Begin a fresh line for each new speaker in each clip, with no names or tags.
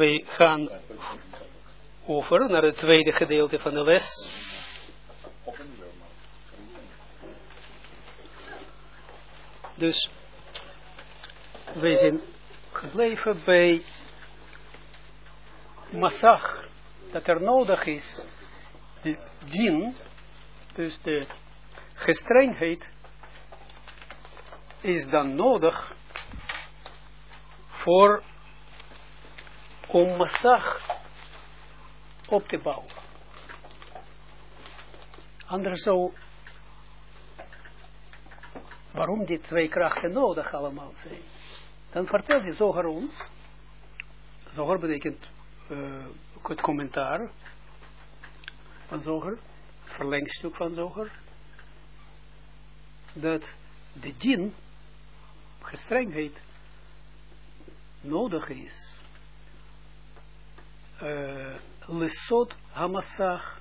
wij gaan over naar het tweede gedeelte van de les. Dus wij zijn gebleven bij massag, dat er nodig is, de dien, dus de gestrengheid, is dan nodig voor om massag op te bouwen. Anders zo, waarom die twee krachten nodig allemaal zijn. Dan vertelt die Zoger ons, Zoger betekent uh, het commentaar van Zoger, verlengstuk van Zoger, dat de djinn, gestrengheid, nodig is. Uh, lesot hamassag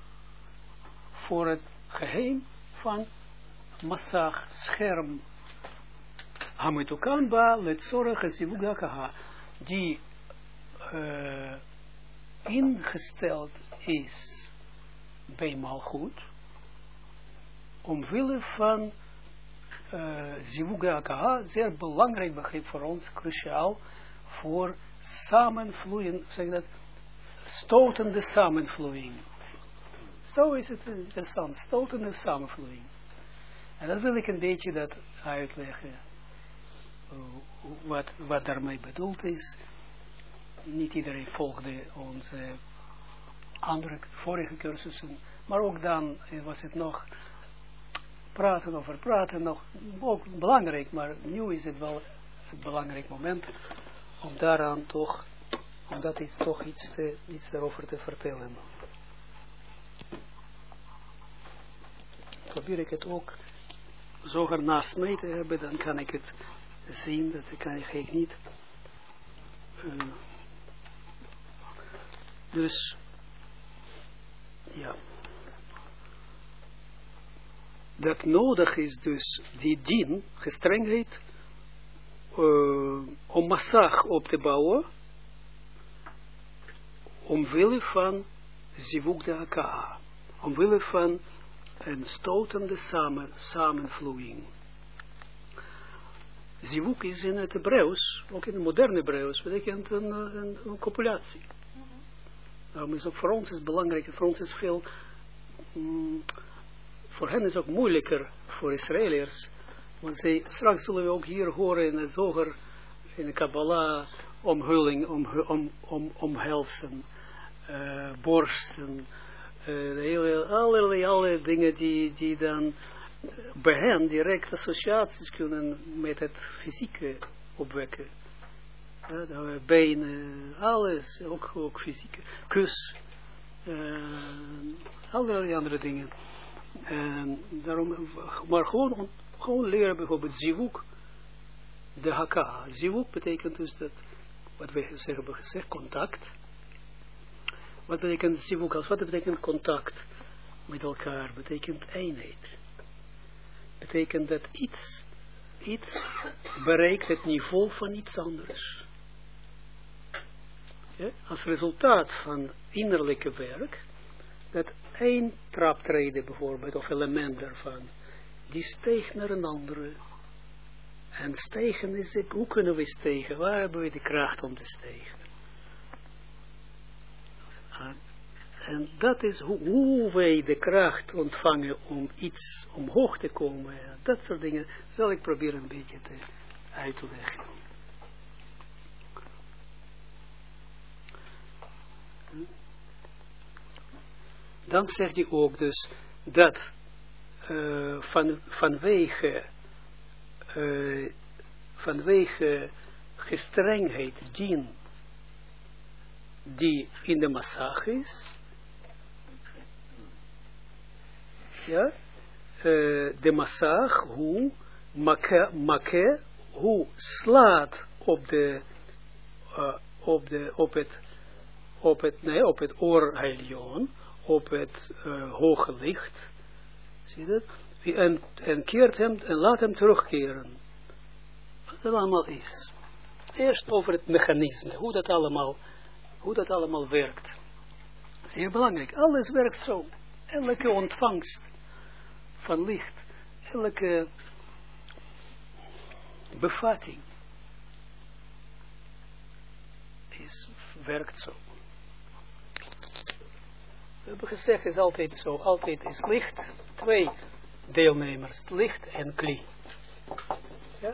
voor het geheim van massag, scherm. Hamitukan ba letzorach zivugakaha, die uh, ingesteld is bij malgoed, omwille van uh, zivugakaha, zeer belangrijk begrip voor ons, cruciaal, voor samenvloeien, zeg dat, stotende samenvloeiing. Zo is het interessant, stotende samenvloeiing. En dat wil ik een beetje dat uitleggen, wat, wat daarmee bedoeld is. Niet iedereen volgde onze andere vorige cursussen, maar ook dan was het nog praten over praten, nog ook belangrijk, maar nu is het wel een belangrijk moment om daaraan toch, om dat toch iets, te, iets daarover te vertellen. Probeer ik het ook zoger naast mij te hebben, dan kan ik het zien, dat kan ik niet. Uh, dus, ja. Dat nodig is dus die dien, gestrengheid, uh, om massag op te bouwen, omwille van zivuk de haka, omwille van een stotende samen, samenvloeiing. Zivuk is in het Hebreeuws, ook in het moderne Hebreeuws, betekent een, een, een copulatie. Daarom is ook voor ons is belangrijk, voor ons is veel, mm, voor hen is ook moeilijker, voor Israëliërs, want zij, straks zullen we ook hier horen in het zoger, in de Kabbalah, omhulling, om, om, om, omhelzen, uh, borsten, uh, allerlei, allerlei dingen die, die dan bij hen direct associaties kunnen met het fysieke opwekken. Ja, benen, alles, ook, ook fysieke, kus, allerlei andere dingen. En daarom, maar gewoon gewoon leren bijvoorbeeld zivuk, de haka. Zivuk betekent dus dat, wat we hebben gezegd, contact. Wat betekent zivuk als? Wat betekent contact met elkaar? Betekent eenheid. Betekent dat iets, iets bereikt het niveau van iets anders. Ja? Als resultaat van innerlijke werk, dat één traptreden bijvoorbeeld, of element daarvan, die steeg naar een andere. En stegen is het, hoe kunnen we stegen? Waar hebben we de kracht om te stegen? En dat is hoe, wij de kracht ontvangen om iets omhoog te komen. Dat soort dingen zal ik proberen een beetje te uit te leggen. Dan zegt hij ook dus dat uh, van, vanwege, uh, vanwege gestrengheid dien die in de massage is, ja, uh, de massage, hoe make, hoe slaat op de, uh, op de, op het, op het, nee, op het oorheilion, op het uh, hoge licht, Zie je dat? En, en keert hem en laat hem terugkeren. Wat dat allemaal is. Eerst over het mechanisme, hoe dat allemaal hoe dat allemaal werkt. Zeer belangrijk. Alles werkt zo. Elke ontvangst van licht, elke bevatting is, werkt zo. We hebben gezegd, is altijd zo, altijd is licht, twee deelnemers, licht en kli. Ja?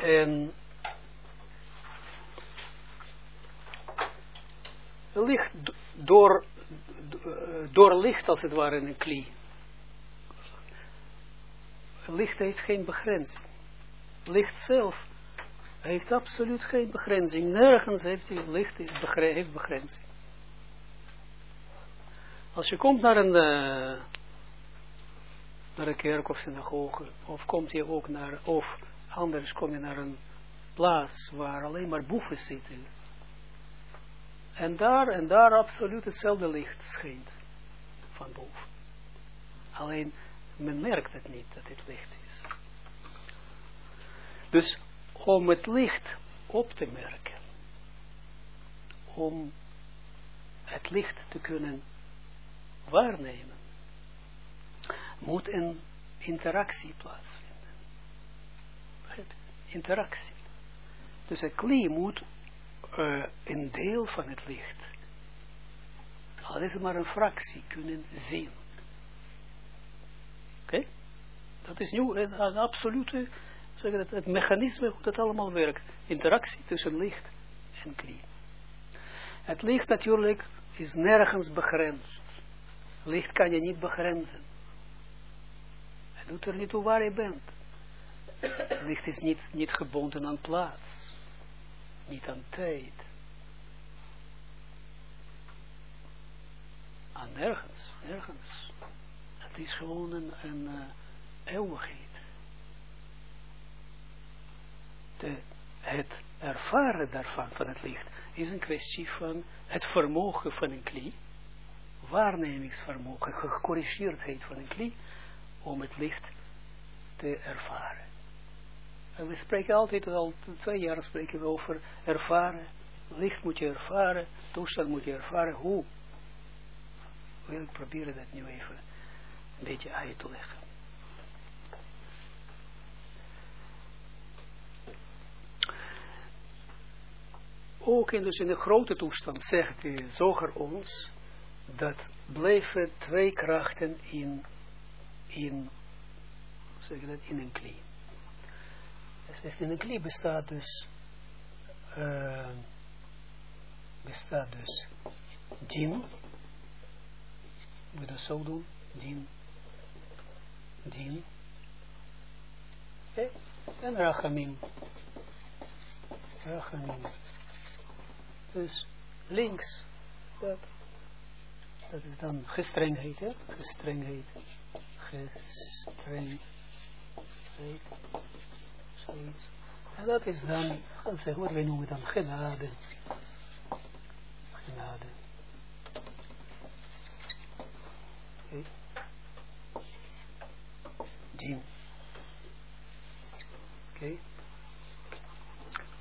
En licht door, door licht als het ware in een kli. Licht heeft geen begrenzing. Licht zelf heeft absoluut geen begrenzing. Nergens heeft hij licht heeft begrenzing. Als je komt naar een, uh, naar een kerk of synagoge, of komt je ook naar, of anders kom je naar een plaats waar alleen maar boeven zitten. En daar, en daar absoluut hetzelfde licht schijnt van boven. Alleen, men merkt het niet dat het licht is. Dus om het licht op te merken, om het licht te kunnen waarnemen, moet een interactie plaatsvinden. Interactie. Dus het kli moet uh, een deel van het licht, al is het maar een fractie, kunnen zien. Oké? Dat is nu een, absolute zeggen het, het mechanisme hoe dat allemaal werkt. Interactie tussen licht en kli. Het licht natuurlijk is nergens begrensd. Licht kan je niet begrenzen. Het doet er niet toe waar je bent. Licht is niet, niet gebonden aan plaats. Niet aan tijd. Aan nergens, nergens. Het is gewoon een, een uh, eeuwigheid. de, het ervaren daarvan, van het licht, is een kwestie van het vermogen van een kli, waarnemingsvermogen, gecorrigeerdheid van een kli, om het licht te ervaren. We spreken altijd, al twee jaar spreken we over ervaren, licht moet je ervaren, toestand moet je ervaren, hoe? Wil proberen dat nu even een beetje uit te leggen. ook in, dus in de grote toestand zegt de zoger ons, dat blijven twee krachten in, in, zeg dat, in een klie. Zegt, in een klie bestaat dus, uh, bestaat dus din, moet dat zo doen, din, din, en rachamim, rachamim. Dus links, dat, dat is dan gestrengheid, hè? Gestrengheid. Gestrengheid. Zoiets. En dat is dan, dan zeggen wat wij noemen dan genade. Genade. Oké. Okay. Dien. Oké. Okay.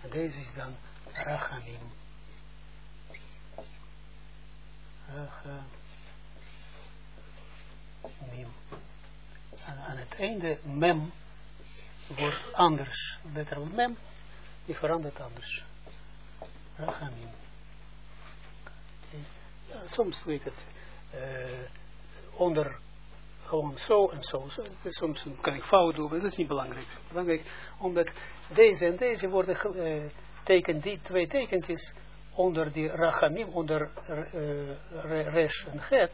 En deze is dan rachamim. mim. Aan, het einde mem wordt anders. Letter mem, die verandert anders. Rachamim. Ja, soms weet het uh, onder gewoon zo en zo. Soms kan ik fout doen, maar dat is niet belangrijk. Belangrijk omdat deze en deze worden uh, teken, die twee tekentjes onder die rachamim, onder uh, resh en het,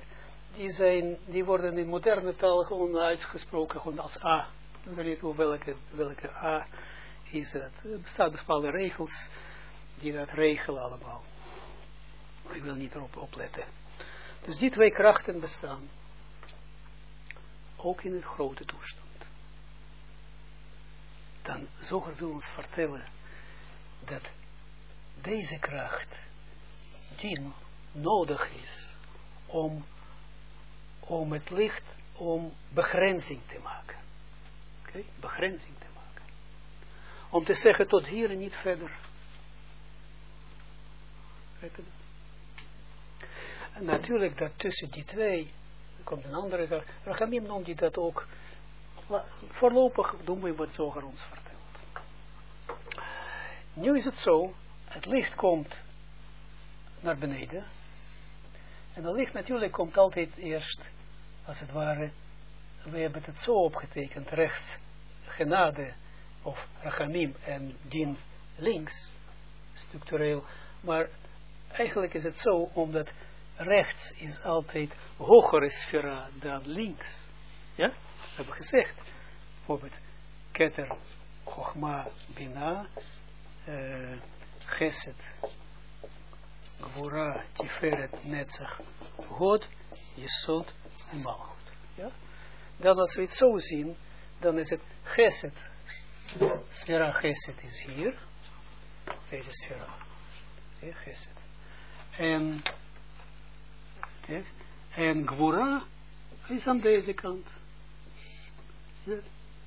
die, zijn, die worden in moderne taal gewoon uitgesproken gewoon als A. Ik weet niet welke, welke A is het. Er bestaan bepaalde regels die dat regelen allemaal. Ik wil niet erop opletten. Dus die twee krachten bestaan. Ook in het grote toestand. Dan Zoger wil ons vertellen dat deze kracht die nodig is om, om het licht, om begrenzing te maken. Oké, begrenzing te maken. Om te zeggen tot hier en niet verder. En natuurlijk dat tussen die twee, komt een andere, Rachamim noemt die dat ook, voorlopig doen we wat Zoger ons vertelt. Nu is het zo, het licht komt naar beneden, en het licht natuurlijk komt altijd eerst, als het ware, we hebben het zo opgetekend, rechts genade of rachamim en din links, structureel, maar eigenlijk is het zo, omdat rechts is altijd hogere sfera dan links. Ja, hebben gezegd. Bijvoorbeeld, keter, chogma, bina, uh, geset, Gvura, Tiferet, Netzach, God, Jesod en Malchut. Ja? Dan als we het zo zien, dan is het Geset. Sfera Geset is hier. Deze sfera. Zie Geset. En, en Gvura is aan deze kant.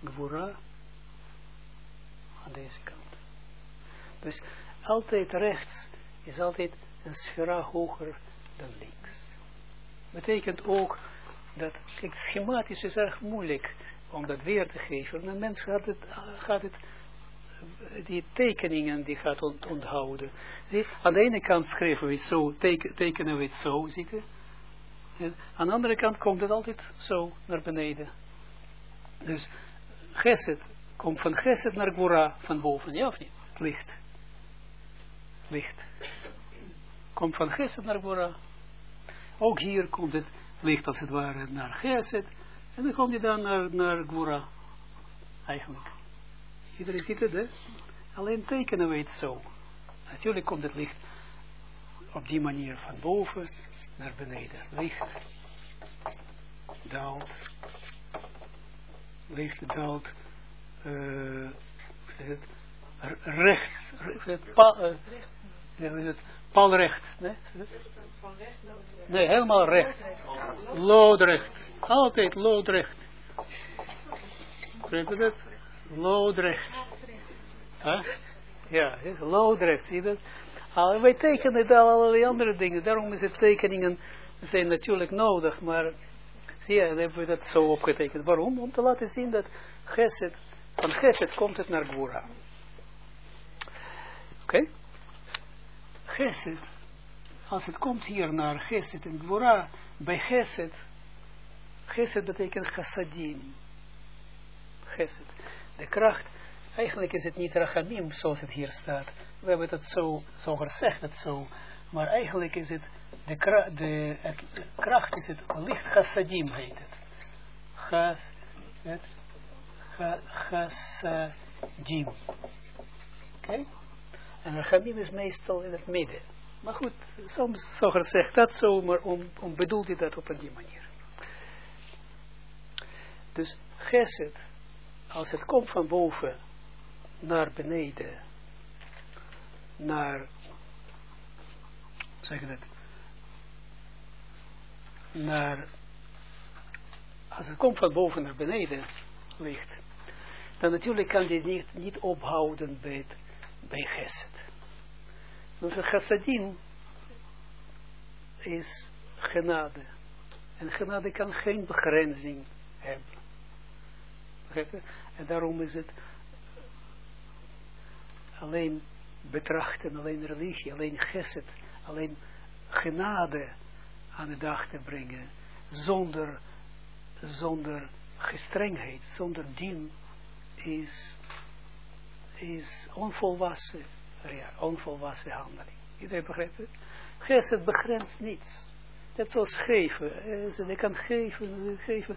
Gvura aan deze kant. Dus altijd rechts is altijd een sfera hoger dan links. Betekent ook dat, kijk, schematisch is erg moeilijk om dat weer te geven. Een mens gaat het, gaat het die tekeningen die gaat onthouden. Zie, aan de ene kant schrijven we het zo, tekenen we het zo, zie je? En aan de andere kant komt het altijd zo naar beneden. Dus Geset komt van Geset naar Gora van boven, ja of niet? Het licht. Licht komt van Geset naar Gora. Ook hier komt het licht als het ware naar Geset. En dan komt hij dan naar, naar Gora. Eigenlijk. Iedereen ziet het, hè? Alleen tekenen we het zo. Natuurlijk komt het licht op die manier van boven naar beneden. Licht daalt. Licht daalt. Uh, rechts. rechts. Pa, uh, rechts Palrecht. Nee? nee, helemaal recht. Loodrecht. Altijd loodrecht. Begrijp je dat? Loodrecht. Ja, loodrecht, zie je dat? Al, wij tekenen al allerlei andere dingen. Daarom is het tekeningen zijn natuurlijk nodig. Maar zie je, dan hebben we dat zo opgetekend. Waarom? Om te laten zien dat Geset, van Geset komt het naar Gura. Oké? Geset, als het komt hier naar Geset en Gwora, bij Geset, Geset betekent chassadim. Geset. De kracht, eigenlijk is het niet rachamim zoals het hier staat. We hebben het zo, zo gezegd, het zo. Maar eigenlijk is het, de, kracht, de kracht is het licht chassadim heet het. Chas, het, chassadim. Oké? En Rachamim is meestal in het midden. Maar goed, soms zo gezegd dat zo, maar om, om bedoelt hij dat op een die manier. Dus Geset, als het komt van boven naar beneden, naar, zeg het, naar, als het komt van boven naar beneden, ligt, dan natuurlijk kan die niet, niet ophouden bij het bij Geset. Dus een chassadim is genade. En genade kan geen begrenzing hebben. En daarom is het alleen betrachten, alleen religie, alleen geset, alleen genade aan de dag te brengen, zonder, zonder gestrengheid, zonder dien, is is onvolwassen, onvolwassen handeling. Iedereen begrijpt het? Geset begrenst niets. Net zoals geven. Eh, kan geven, geven.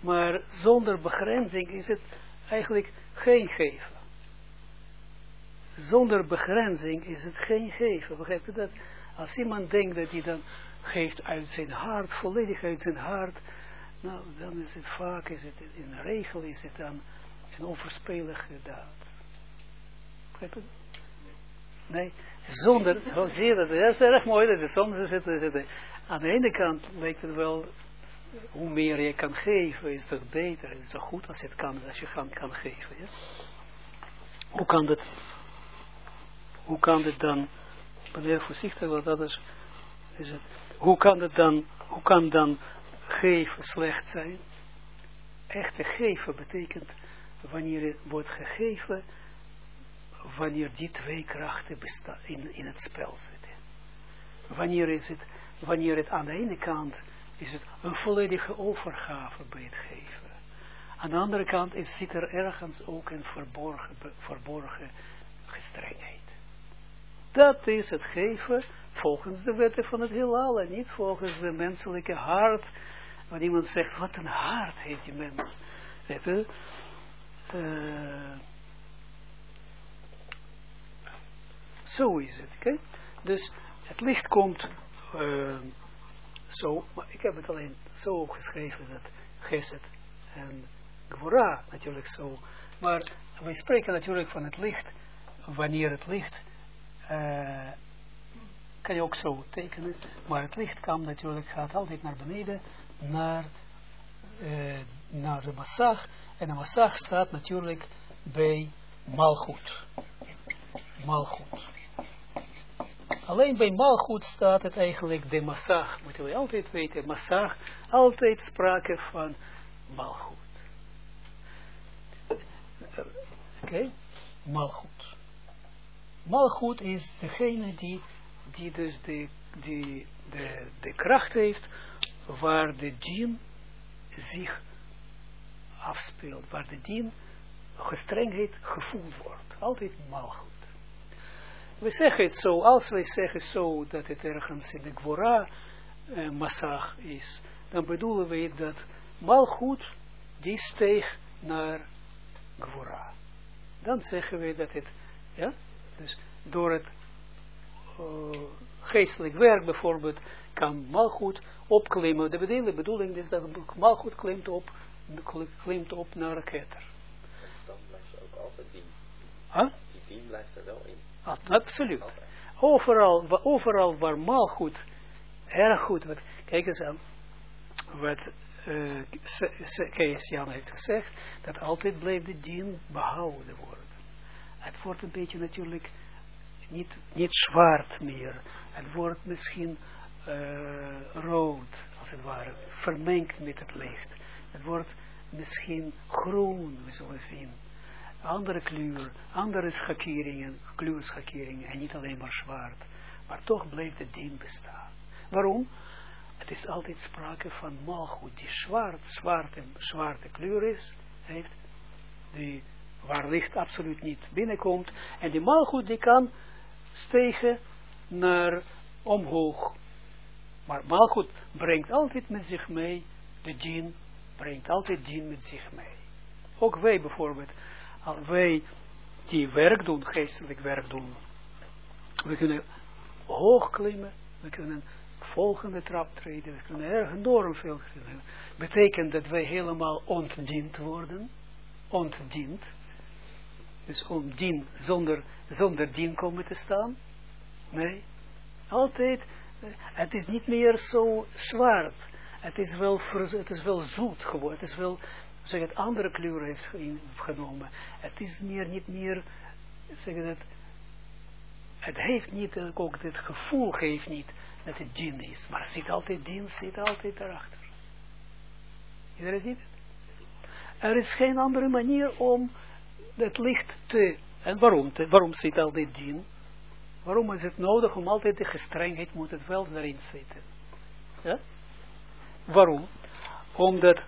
Maar zonder begrenzing is het eigenlijk geen geven. Zonder begrenzing is het geen geven. Begrijp je dat? Als iemand denkt dat hij dan geeft uit zijn hart, volledig uit zijn hart, nou, dan is het vaak, is het, in regel is het dan een onverspelige daad. Nee, zonder, zie je dat, dat is erg mooi, dat is soms is het, aan de ene kant lijkt het wel, hoe meer je kan geven, is het beter, is het goed als je het kan, als je kan, kan geven, ja? Hoe kan dat, hoe kan het dan ben heel voorzichtig, want anders is hoe kan het dan, hoe kan dan geven slecht zijn? Echte geven betekent, wanneer het wordt gegeven, wanneer die twee krachten bestaan, in, in het spel zitten. Wanneer is het, wanneer het aan de ene kant is het een volledige overgave bij het geven. Aan de andere kant is, zit er ergens ook een verborgen, verborgen gestrengheid. Dat is het geven volgens de wetten van het heelal en niet volgens de menselijke hart. Want iemand zegt, wat een hart heeft die mens. Weet je? Uh, zo is het. Okay? Dus het licht komt uh, zo, maar ik heb het alleen zo geschreven dat Geset en Gwora natuurlijk zo. Maar we spreken natuurlijk van het licht, wanneer het licht, uh, kan je ook zo tekenen, maar het licht kan natuurlijk, gaat altijd naar beneden, naar, uh, naar de massag, en de massag staat natuurlijk bij malgoed. Malgoed. Alleen bij malgoed staat het eigenlijk de massag. Moeten we altijd weten, massag, altijd sprake van malgoed. Oké, okay. Malgoed is degene die, die dus de, de, de kracht heeft waar de dien zich afspeelt, waar de dien gestrengheid gevoeld wordt. Altijd malgoed. We zeggen het zo, als wij zeggen zo dat het ergens in de Gwora eh, massag is, dan bedoelen we dat malgoed die steeg naar Gwora. Dan zeggen we dat het, ja, dus door het uh, geestelijk werk bijvoorbeeld, kan malgoed opklimmen. De bedoeling, bedoeling is dat malgoed klimt op, klimt op naar een ketter.
Dan blijft ze ook altijd dien.
Huh?
Die dien blijft er wel in.
Absoluut. Overal, overal waar malgoed, erg goed, wat, kijk eens aan, wat uh, Kees Jan heeft gezegd, dat altijd blijft de dien behouden worden. Het wordt een beetje natuurlijk niet, niet zwart meer. Het wordt misschien uh, rood, als het ware, vermengd met het licht. Het wordt misschien groen, we zullen zien andere kleur, andere schakeringen, kleurschakeringen en niet alleen maar zwart. Maar toch blijft het ding bestaan. Waarom? Het is altijd sprake van malgoed, die zwart, zwarte, zwarte kleur is, heeft, die, waar licht absoluut niet binnenkomt. En die malgoed die kan stegen naar omhoog. Maar malgoed brengt altijd met zich mee, de dien brengt altijd dien met zich mee. Ook wij bijvoorbeeld, wij die werk doen, geestelijk werk doen, we kunnen hoog klimmen, we kunnen volgende trap treden, we kunnen enorm veel klimmen. Betekent dat wij helemaal ontdiend worden, ontdiend, dus ontdien zonder, zonder dien komen te staan. Nee, altijd, het is niet meer zo zwart. Het is wel, het is wel zoet geworden. Het is wel zeg het, andere kleur heeft genomen. Het is meer, niet meer, zeg het, het heeft niet, ook het gevoel geeft niet dat het dien is. Maar zit altijd dien, zit altijd erachter. Iedereen ziet het? Er is geen andere manier om het licht te, en waarom, te, waarom zit altijd dien? Waarom is het nodig om altijd de gestrengheid moet het wel erin zitten? Ja? Waarom? Omdat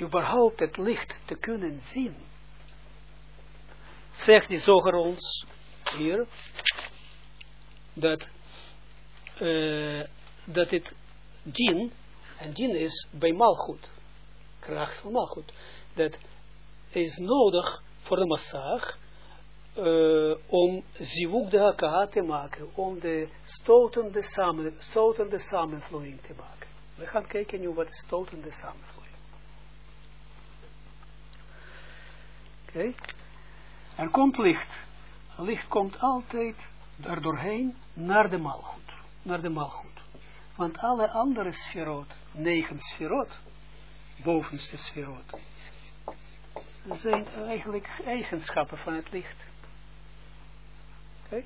überhaupt het licht te kunnen zien. Zegt die zoger ons hier, dat, uh, dat het dien, en dien is bij malgoed, kracht van malgoed, dat is nodig voor de massag, uh, om zivuk de haka te maken, om de stotende, samen, stotende samenvloeiing te maken. We gaan kijken nu wat is stotende samenvloeiing. Oké. Er komt licht. Licht komt altijd er doorheen naar de malgoed. Naar de malgoed. Want alle andere sferot, negen sferot, bovenste sferot, zijn eigenlijk eigenschappen van het licht. Oké.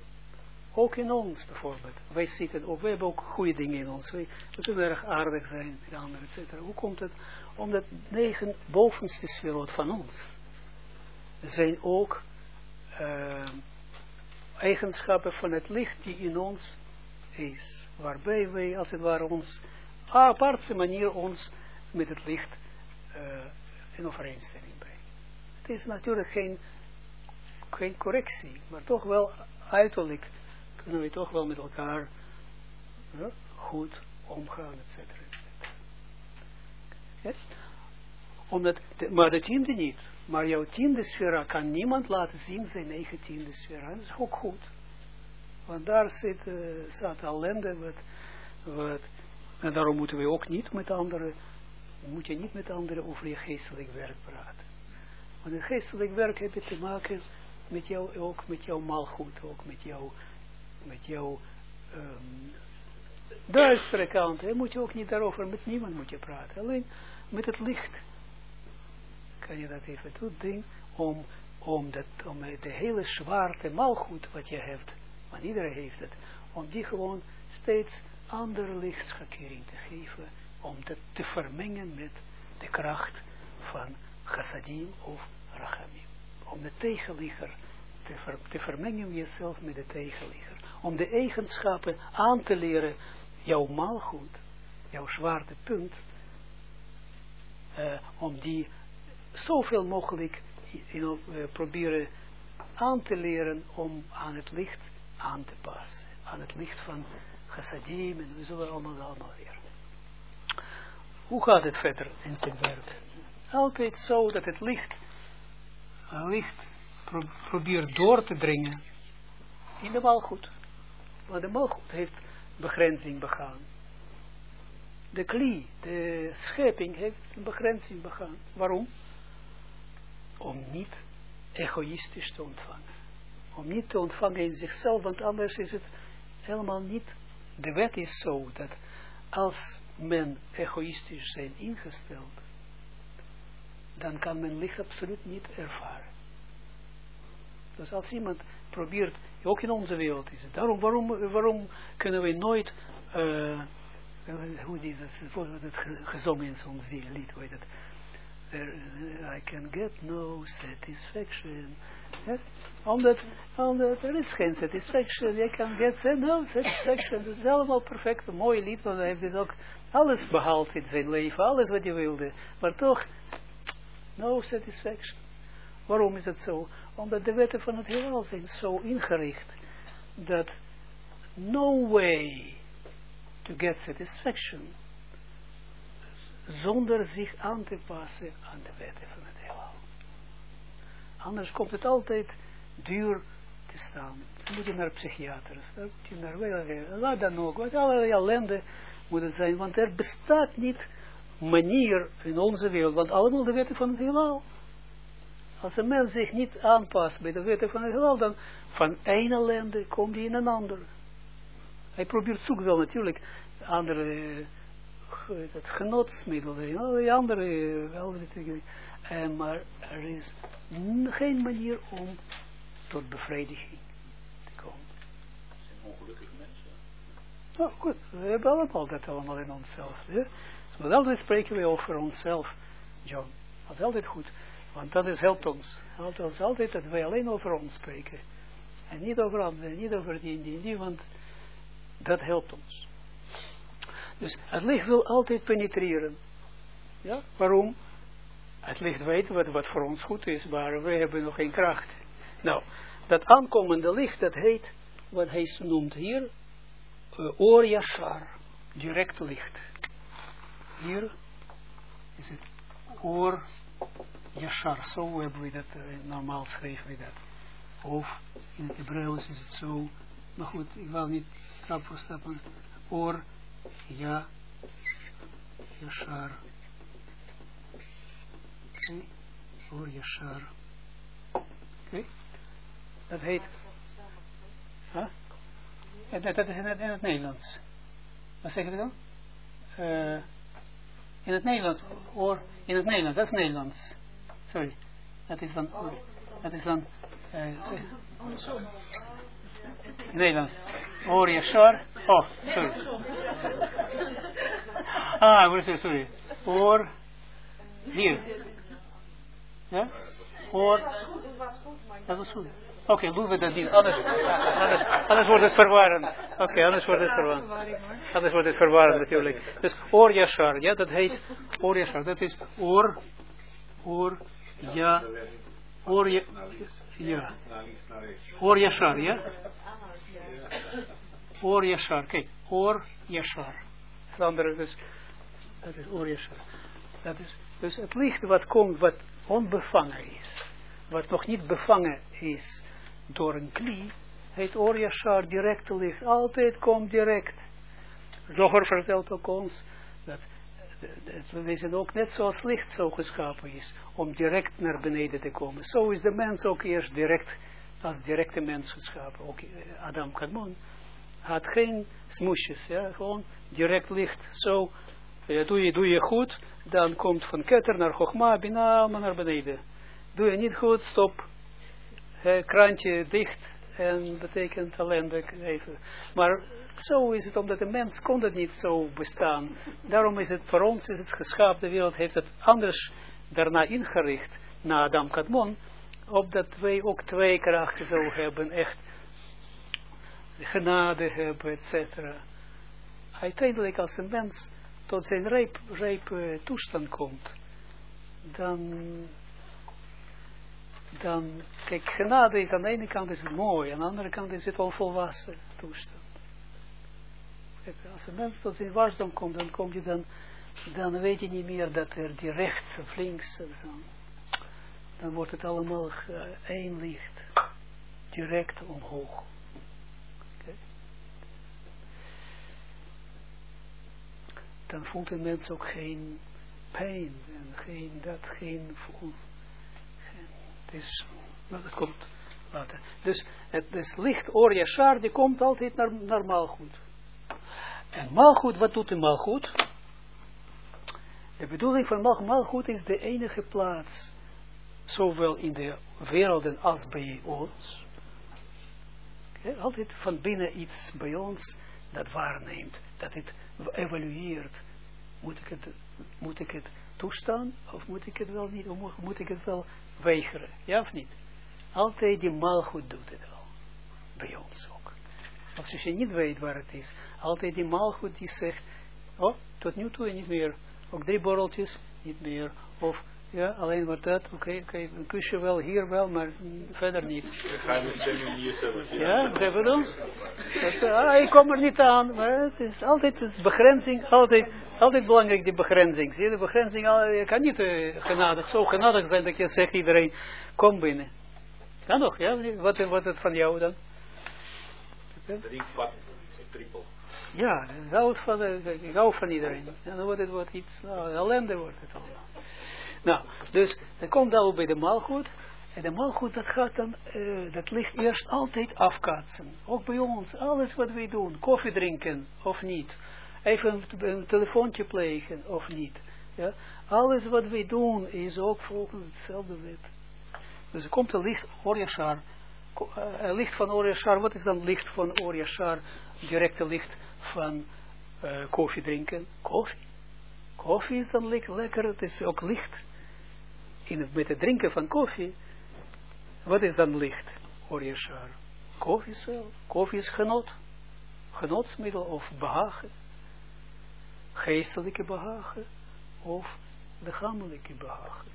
Ook in ons bijvoorbeeld. Wij zitten ook, wij hebben ook goede dingen in ons. Wij, we kunnen erg aardig zijn, met anderen, et cetera. Hoe komt het? Omdat negen bovenste sferot van ons zijn ook uh, eigenschappen van het licht die in ons is. Waarbij wij als het ware ons, aparte manier ons met het licht uh, in overeenstemming brengen. Het is natuurlijk geen, geen correctie, maar toch wel uiterlijk kunnen we toch wel met elkaar goed omgaan, et cetera, et cetera. Omdat, maar de tiende niet. Maar jouw tiende sfera kan niemand laten zien zijn eigen tiende sfera. Dat is ook goed. Want daar zit, uh, staat ellende wat, wat, en daarom moeten we ook niet met anderen, moet je niet met anderen over je geestelijk werk praten. Want het geestelijk werk heeft te maken met jou, ook met jouw malgoed, ook met jouw, met jouw um, duistere kant. Moet je ook niet daarover, met niemand moet je praten. Alleen met het licht kan je dat even doen, om, om, dat, om de hele zwaarte malgoed wat je hebt, want iedereen heeft het, om die gewoon steeds andere lichtschakering te geven, om dat te vermengen met de kracht van chassadim of rachamim. Om de tegenligger te, te vermengen jezelf met de tegenligger. Om de eigenschappen aan te leren, jouw malgoed, jouw zwaarte punt, uh, om die zoveel mogelijk you know, uh, proberen aan te leren om aan het licht aan te passen. Aan het licht van chassadim en we zullen allemaal allemaal leren. Hoe gaat het verder in zijn werk? Altijd zo dat het licht, licht pro probeert door te dringen in de malgoed. Want de malgoed heeft begrenzing begaan. De klie, de schepping heeft een begrenzing begaan. Waarom? Om niet egoïstisch te ontvangen. Om niet te ontvangen in zichzelf, want anders is het helemaal niet. De wet is zo dat als men egoïstisch zijn ingesteld, dan kan men licht absoluut niet ervaren. Dus als iemand probeert, ook in onze wereld is het, daarom, waarom, waarom kunnen we nooit, uh, hoe die dat, het gezongen in zo'n lied, weet het, I can get no satisfaction. Omdat, omdat er is geen satisfaction. Je kan get no satisfaction. Het is allemaal perfect. Een mooi lied, want hij heeft dit ook alles behaald in zijn leven. Alles wat hij wilde. Maar toch, no satisfaction. Waarom is het zo? Omdat de wetten van het heelal zijn zo ingericht dat no way to get satisfaction zonder zich aan te passen aan de wetten van het heelal. Anders komt het altijd duur te staan. Dan moet je naar psychiaters, dan moet je naar welke, wat dan ook, wat allerlei ellende moet het zijn, want er bestaat niet manier in onze wereld, want allemaal de wetten van het heelal. Als een mens zich niet aanpast bij de wetten van het heelal, dan van één ellende komt hij in een ander. Hij probeert zoeken wel natuurlijk andere het genotsmiddel, en allerlei andere, andere dingen. En maar er is geen manier om tot bevrediging te komen.
Dat zijn ongelukkige mensen.
Nou goed, we hebben allemaal dat allemaal in onszelf. Hè? Dus maar altijd spreken we over onszelf, John. Dat is altijd goed, want dat is, helpt ons. Helpt ons altijd dat wij alleen over ons spreken. En niet over anderen, niet over die die die, want dat helpt ons. Dus het licht wil altijd penetreren. Ja, waarom? Het licht weet wat, wat voor ons goed is, maar wij hebben nog geen kracht. Nou, dat aankomende licht, dat heet, wat hij noemt hier, uh, Or Yashar, direct licht. Hier is het Or Yashar, zo hebben we dat, uh, normaal schrijven we dat. Of in het Hebreeuws is het zo, maar goed, ik wil niet stap voor stap, Or ja, Yashar. Oké, voor Yashar. Oké, dat heet... Huh? Dat, dat is in het, in het Nederlands. Wat zeggen we dan? Uh, in het Nederlands, or in het Nederlands, dat is Nederlands. Sorry, dat is dan, dat is dan, uh, Nederlands. Or Yashar. Oh, sorry. Ah, wat is het? Sorry. Or. Hier. Ja? Or. Dat was goed. Oké, doen we dat niet. Anders, anders, anders wordt het verwarrend. Oké, anders wordt het verwarrend. Anders wordt het verwarrend natuurlijk. Dus Or. Ja, dat heet Or. Dat is Or. Or. Ja. Or. Ja. Or ja? Or Yashar, kijk, Or Yashar. Dat is andere, dus, dat is Or Yashar. Dat is, dus het licht wat komt, wat onbevangen is, wat nog niet bevangen is door een kli, heet Or Yashar, directe licht, altijd komt direct. Zoger vertelt ook ons, dat we zijn ook net zoals licht zo geschapen is, om direct naar beneden te komen. Zo is de mens ook eerst direct, als directe mens geschapen. Ook Adam Kadmon had geen smoesjes, ja, gewoon direct licht. Zo, ja, doe, je, doe je goed, dan komt van ketter naar Chogma, allemaal naar beneden. Doe je niet goed, stop, eh, krantje dicht, en betekent ellende even. Maar zo is het, omdat de mens kon dat niet zo bestaan. Daarom is het voor ons, is het geschapen, de wereld heeft het anders daarna ingericht, na Adam Kadmon, opdat wij ook twee krachten zo hebben, echt genade hebben, et cetera. Uiteindelijk als een mens tot zijn rijp, rijp toestand komt, dan, dan, kijk, genade is aan de ene kant is het mooi, aan de andere kant is het al volwassen toestand. Als een mens tot zijn wasdom komt, dan kom je dan, dan weet je niet meer dat er die rechts of links zo. Dan wordt het allemaal één licht, direct omhoog. dan voelt een mens ook geen pijn en geen, dat geen voel. Het is, dat komt later. Dus het is licht, oor, yashar, die komt altijd naar, naar maalgoed. En maalgoed, wat doet de maalgoed? De bedoeling van maalgoed is de enige plaats, zowel in de werelden als bij ons. Altijd van binnen iets bij ons dat waarneemt, dat het evalueert. Moet ik het, moet ik het toestaan of moet ik het wel niet, of moet ik het wel weigeren? Ja of niet? Altijd die maalgoed doet het al. Bij ons ook. Als je niet weet waar het is. Altijd die maalgoed die zegt, oh, tot nu toe niet meer. Ook drie borreltjes, niet meer. Of ja, alleen maar dat, oké, okay, okay, een kusje wel, hier wel, maar verder niet. Ja, begrijp je ah, ik kom er niet aan, maar het is altijd het begrenzing, altijd, altijd belangrijk die begrenzing. Zie je, de begrenzing, je kan niet uh, genadig, zo genadig zijn dat je zegt iedereen, kom binnen. Ja nog, ja, wat, wat het van jou dan?
Drie kwart, trippel.
Ja, ik hou van, ik hou van iedereen. En dan wordt het wat iets, nou, ellende wordt het allemaal. Nou, dus dan komt dat bij de maalgoed. En de maalgoed, dat gaat dan, uh, dat ligt eerst altijd afkatsen. Ook bij ons, alles wat wij doen, koffie drinken of niet. Even een telefoontje plegen of niet. Ja? Alles wat wij doen is ook volgens hetzelfde wet. Dus er komt een licht, Oryashar, uh, licht van Oryashar. Wat is dan licht van Oryashar? Directe licht van uh, koffie drinken. Koffie. Koffie is dan le lekker, het is ook licht in het, met het drinken van koffie, wat is dan licht? Oriëshar. Koffie zelf. Koffie is genot. Genotsmiddel of behagen. Geestelijke behagen. Of lichamelijke behagen.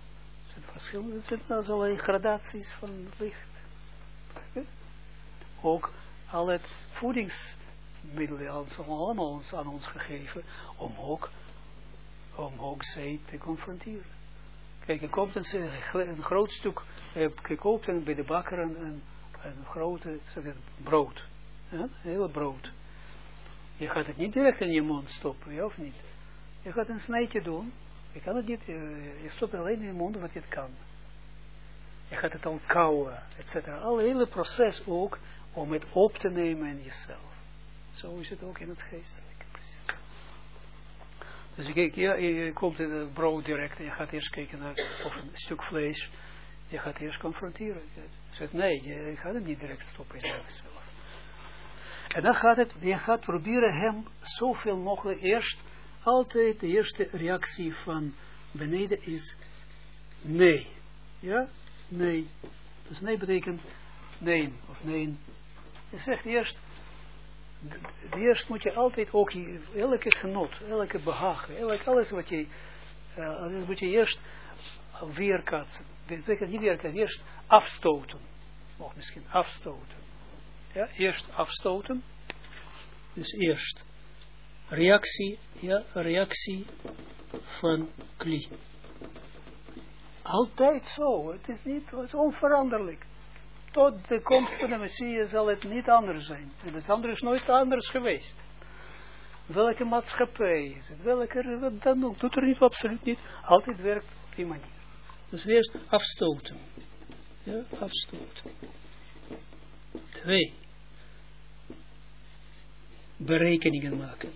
Er zijn verschillende, er zijn nou allerlei gradaties van licht. Ook al het voedingsmiddelen allemaal aan ons gegeven om ook, om ook zij te confronteren. Kijk, je koopt een, groot stuk, je koopt een, bij de bakker een, een, grote brood. Een hele brood. Je gaat het niet direct in je mond stoppen, ja of niet? Je gaat een snijtje doen. Je kan het niet, uh, je stopt alleen in je mond wat je kan. Je gaat het dan kauwen, et cetera. Al hele proces ook om het op te nemen in jezelf. Zo is het ook in het geestelijk. Dus kijk, ja, je komt in het brood direct en je gaat eerst kijken naar of een stuk vlees. Je gaat eerst confronteren. Je zegt nee, je gaat hem niet direct stoppen in jezelf. En dan gaat het, je gaat proberen hem zoveel mogelijk eerst, altijd de eerste reactie van beneden is nee. Ja? Nee. Dus nee betekent nee of nee. Je zegt eerst, eerst moet je altijd ook elke genot, elke behagen, elke, alles wat je, uh, moet je eerst weerkaatsen. Niet weerkaatsen, eerst afstoten. Of misschien afstoten. Ja, eerst afstoten. Dus eerst reactie, ja, reactie van kli. Altijd zo, het is niet, het is onveranderlijk. Tot de komst van de Messias zal het niet anders zijn. Het is nooit anders geweest. Welke maatschappij is het? Welke, wat dan ook, doet er niet, absoluut niet. Altijd werkt op die manier. Dus eerst afstoten. Ja, afstoten. Twee. Berekeningen maken.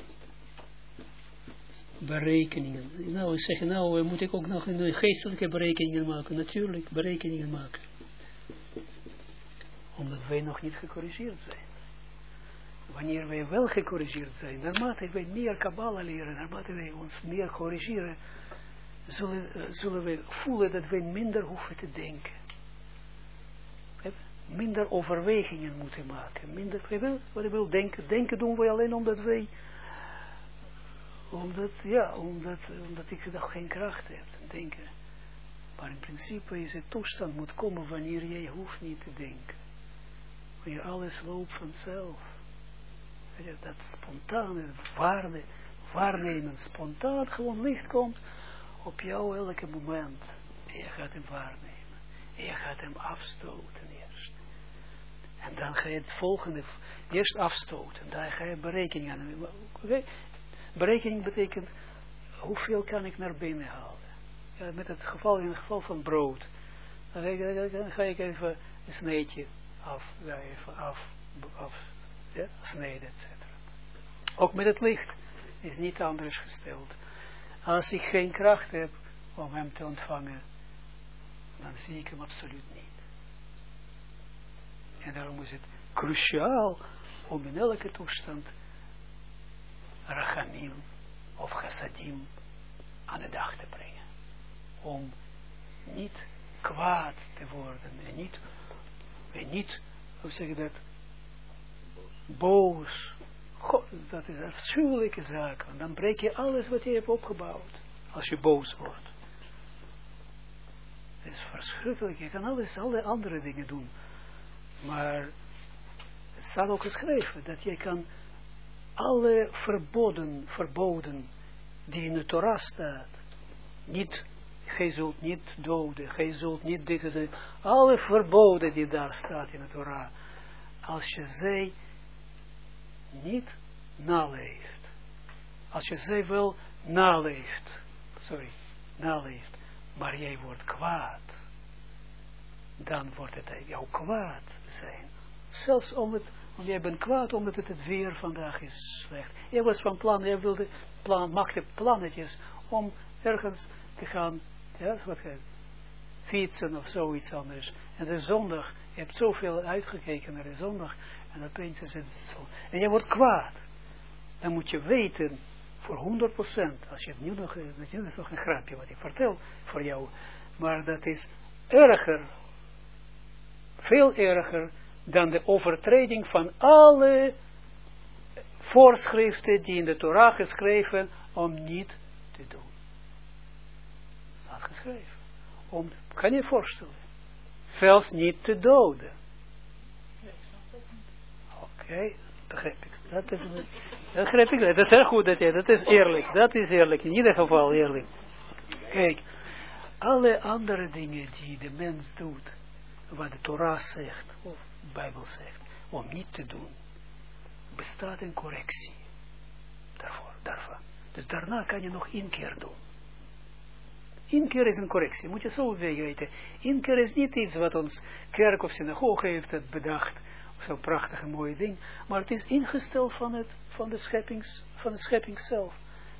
Berekeningen. Nou, ik zeg, nou moet ik ook nog een geestelijke berekeningen maken. Natuurlijk, berekeningen maken. Omdat wij nog niet gecorrigeerd zijn. Wanneer wij wel gecorrigeerd zijn, naarmate wij meer Kabbalah leren, naarmate wij ons meer corrigeren, zullen, uh, zullen we voelen dat wij minder hoeven te denken minder overwegingen moeten maken. Minder, wat ik wil denken. Denken doen we alleen omdat wij, omdat, ja, omdat, omdat ik nog geen kracht heb. Denken. Maar in principe is het toestand moet komen wanneer jij hoeft niet te denken. Wanneer alles loopt vanzelf. Dat spontane waarde, waarnemen, spontaan gewoon licht komt op jou elke moment. En je gaat hem waarnemen. En je gaat hem afstoten. En dan ga je het volgende eerst afstoten. Dan ga je berekeningen aan. Berekening betekent hoeveel kan ik naar binnen halen. Met het geval, in het geval van brood. Dan ga ik, dan ga ik even een sneetje af, af, af ja, etc. Ook met het licht is niet anders gesteld. Als ik geen kracht heb om hem te ontvangen, dan zie ik hem absoluut niet. En daarom is het cruciaal om in elke toestand rachamim of chassadim aan de dag te brengen. Om niet kwaad te worden en niet, en niet hoe zeg je dat, boos. God, dat is een afschuwelijke zaak, want dan breek je alles wat je hebt opgebouwd, als je boos wordt. Het is verschrikkelijk, je kan alles, alle andere dingen doen, maar het staat ook geschreven dat je kan alle verboden, verboden die in de Torah staat, niet, gij zult niet doden, gij zult niet dit en dit, alle verboden die daar staat in de Torah, als je zij niet naleeft, als je zij wel naleeft, sorry, naleeft, maar jij wordt kwaad, dan wordt het jou kwaad zijn. Zelfs om het, want jij bent kwaad omdat het, het weer vandaag is slecht. Jij was van plan, jij wilde plan, maakte plannetjes om ergens te gaan, ja, wat fietsen of zoiets anders. En de zondag, je hebt zoveel uitgekeken naar de zondag, en opeens is het zo. En jij wordt kwaad. Dan moet je weten, voor 100%, als je het nu nog, dat is nog een grapje wat ik vertel voor jou, maar dat is erger veel erger dan de overtreding van alle voorschriften die in de Torah geschreven om niet. Om, kan je voorstellen. Zelfs niet te doden. Oké, okay, begrijp ik. Dat is, dat begrijp ik. Dat is heel goed, dat, je, dat is eerlijk. Dat is eerlijk, in ieder geval eerlijk. Kijk, alle andere dingen die de mens doet, wat de Torah zegt, of de Bijbel zegt, om niet te doen, bestaat een correctie daarvoor, daarvan. Dus daarna kan je nog één keer doen. Eén keer is een correctie, moet je zo weten. Eén keer is niet iets wat ons kerk of synagoge heeft het bedacht, zo'n prachtige mooie ding, maar het is ingesteld van, het, van, de, scheppings, van de schepping zelf.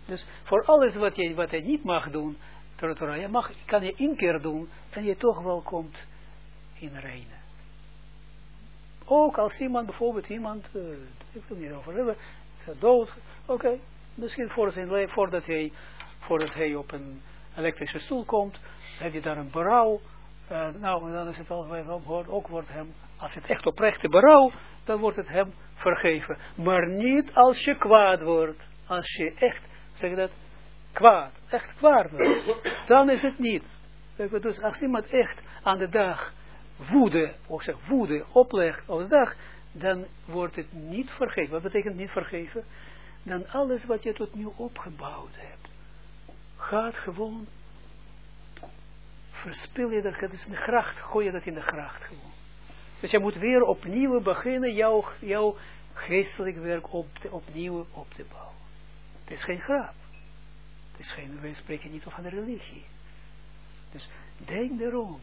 Dus voor alles wat je, wat je niet mag doen, je mag, kan je één keer doen, en je toch wel komt in reine. ook als iemand, bijvoorbeeld iemand, uh, ik wil niet over hebben, is dood, oké, misschien voor zijn leven, voordat hij, voordat hij op een elektrische stoel komt, heb je daar een berouw, uh, nou, dan is het al, ook wordt hem, als het echt oprechte berouw, dan wordt het hem vergeven. Maar niet als je kwaad wordt, als je echt, zeg je dat, kwaad, echt kwaad wordt, dan is het niet. Dus als iemand echt aan de dag woede, of zeg woede oplegt op de dag, dan wordt het niet vergeven. Wat betekent niet vergeven? Dan alles wat je tot nu opgebouwd hebt, gaat gewoon, verspil je dat, dat is in de gracht, gooi je dat in de gracht gewoon. Dus je moet weer opnieuw beginnen, jouw, jouw geestelijk werk op te, opnieuw op te bouwen. Het is geen grap. Het is geen, wij spreken niet over de religie. Dus denk erom.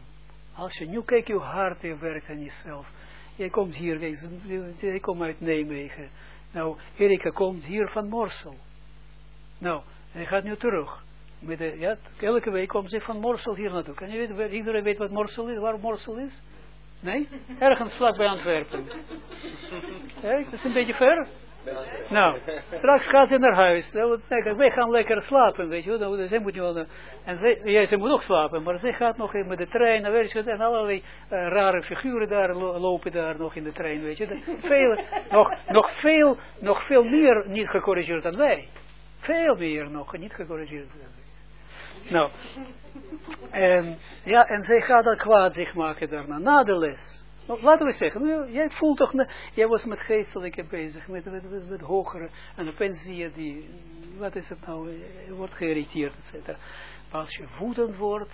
Als je nu kijkt je hart en werkt aan jezelf. Jij komt hier, jij komt uit Nijmegen. Nou, Erika komt hier van Morsel. Nou, hij gaat nu terug. Met de, ja, elke week komt ze van Morsel hier naartoe. Kan je weten, iedereen weet wat Morsel is, waar Morsel is? Nee? Ergens vlak bij Antwerpen. Dat is een beetje ver. Nou, straks gaat ze naar huis. Wij gaan lekker slapen, weet je wel. Zij moet wel, en zij, ja, ze moet ook slapen, maar zij gaat nog met de trein en allerlei uh, rare figuren daar lopen daar nog in de trein, weet je. Veel, nog, nog, veel, nog veel meer niet gecorrigeerd dan wij. Veel meer nog niet gecorrigeerd dan wij. Nou, en, ja, en zij gaat dat kwaad zich maken daarna, na de les. Nou, laten we zeggen, nou, jij voelt toch, jij was met geestelijke bezig, met, met, met, hogere, en opeens zie je die, wat is het nou, je wordt geïrriteerd, etc. Maar als je woedend wordt,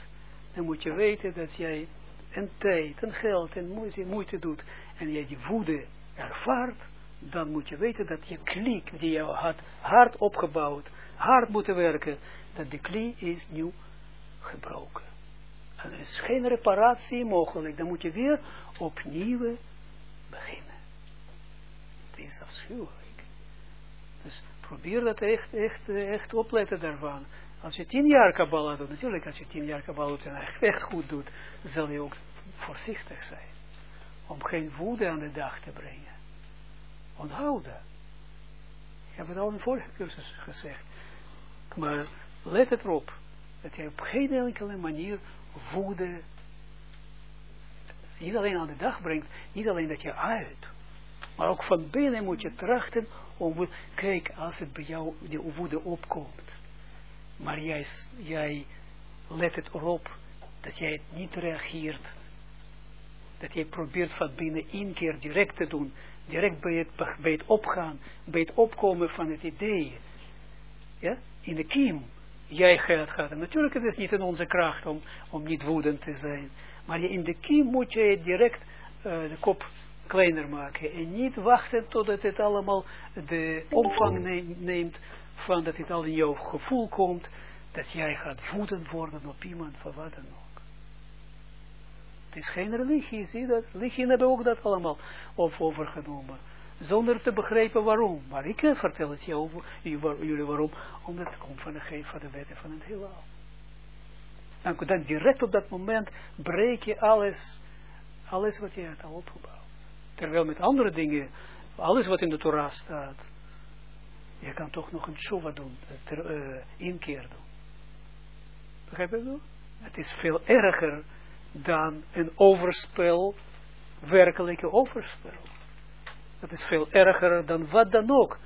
dan moet je weten dat jij en tijd, en geld, en moeite, doet, en jij die woede ervaart, dan moet je weten dat je klik die je had hard opgebouwd, hard moeten werken, dat de klie is nu gebroken. En er is geen reparatie mogelijk. Dan moet je weer opnieuw beginnen. Het is afschuwelijk. Dus probeer dat echt, echt, echt opletten daarvan. Als je tien jaar Kabbalah doet, natuurlijk als je tien jaar Kabbalah doet en echt, goed doet, zal je ook voorzichtig zijn. Om geen woede aan de dag te brengen. Onthoud dat. Ik heb het al in vorige cursus gezegd. Maar let het erop. Dat je op geen enkele manier woede niet alleen aan de dag brengt, niet alleen dat je uit, maar ook van binnen moet je trachten om, kijk, als het bij jou die woede opkomt, maar jij, jij let het erop dat jij niet reageert, dat jij probeert van binnen één keer direct te doen, direct bij het, bij het opgaan, bij het opkomen van het idee, ja, in de kiem, jij gaat gaan. Natuurlijk het niet in onze kracht om, om niet woedend te zijn, maar in de kiem moet je direct uh, de kop kleiner maken en niet wachten totdat het allemaal de omvang neemt van dat het al in jouw gevoel komt, dat jij gaat woedend worden op iemand van wat dan ook. Het is geen religie, zie dat? Religieën hebben ook dat allemaal overgenomen zonder te begrijpen waarom. Maar ik vertel het jou, jullie waarom, omdat het komt van de geest van de wetten van het heelal. En dan direct op dat moment breek je alles, alles wat je hebt al opgebouwd. Terwijl met andere dingen, alles wat in de Torah staat, je kan toch nog een tshuva doen, ter, uh, inkeer doen. Begrijp je dat? Het is veel erger dan een overspel, werkelijke overspel. Dat is veel erger dan wat dan ook.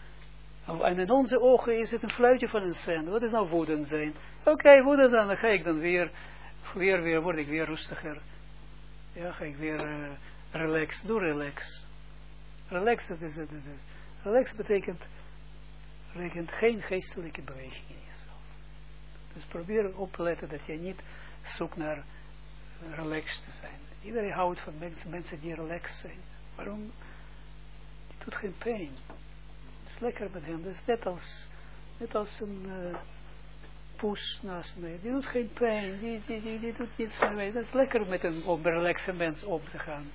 En in onze ogen is het een fluitje van een scène. Wat is nou woedend zijn? Oké, okay, woedend dan, dan ga ik dan weer, weer, weer, word ik weer rustiger. Ja, ga ik weer uh, relax, doe relax. Relax, dat is het. Relax betekent, betekent geen geestelijke beweging in jezelf. Dus probeer op te letten dat je niet zoekt naar relax te zijn. Iedereen houdt van mensen, mensen die relaxed zijn. Waarom? Doet geen pijn. Het is lekker met hem. Dat is net als, net als een uh, poes naast mij. Die doet geen pijn. Die, die, die, doet niets van mij. Dat is lekker met een om relaxe mens om te gaan.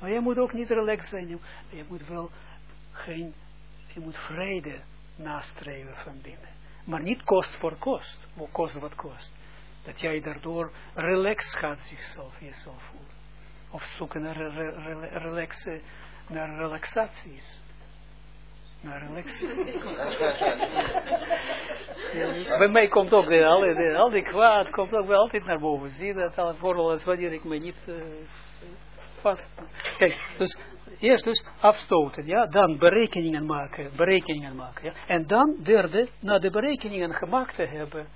Maar je moet ook niet relaxed zijn. Je, moet wel geen, je moet vrede nastreven van binnen. Maar niet kost voor kost. Kost wat kost. Dat jij daardoor relax gaat zichzelf, jezelf voelen. Of zoeken naar re, re, relaxe naar relaxaties. Naar relaxatie. Bij mij komt ook de, al, al die kwaad komt ook wel altijd naar boven. Zie dat al vooral als wanneer ik me niet eh, vast. Kijk, dus eerst dus afstoten, ja, dan berekeningen maken, berekeningen maken, ja. En dan derde, na de berekeningen gemaakt te hebben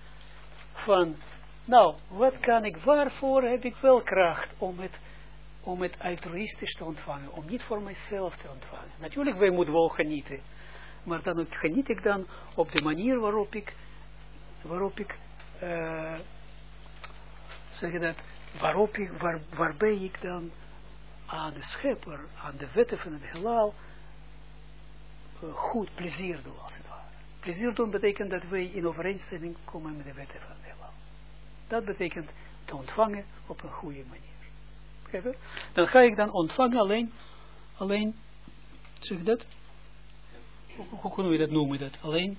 van, nou, wat kan ik, waarvoor heb ik wel kracht om het, om het altruïstisch te ontvangen, om niet voor mijzelf te ontvangen. Natuurlijk, wij moeten wel genieten, maar dan geniet ik dan op de manier waarop ik, waarop ik, eh zeg dat, waarop ik, waar, waarbij ik dan aan de schepper, aan de wetten van het heelal, eh, goed plezier doen, als het ware. Plezier doen betekent dat wij in overeenstemming komen met de wetten van het heelal. Dat betekent te ontvangen op een goede manier. Je? Dan ga ik dan ontvangen alleen, alleen, zeg dat? Hoe, hoe kunnen we dat noemen, dat? Alleen